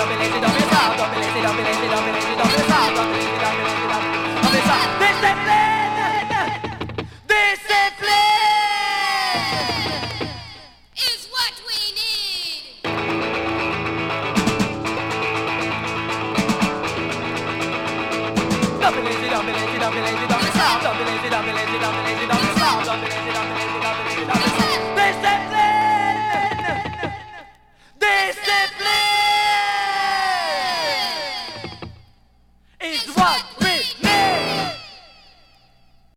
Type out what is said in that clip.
Don't be lazy, don't be lazy, don't be lazy, don't be lazy, don't be lazy, don't be lazy.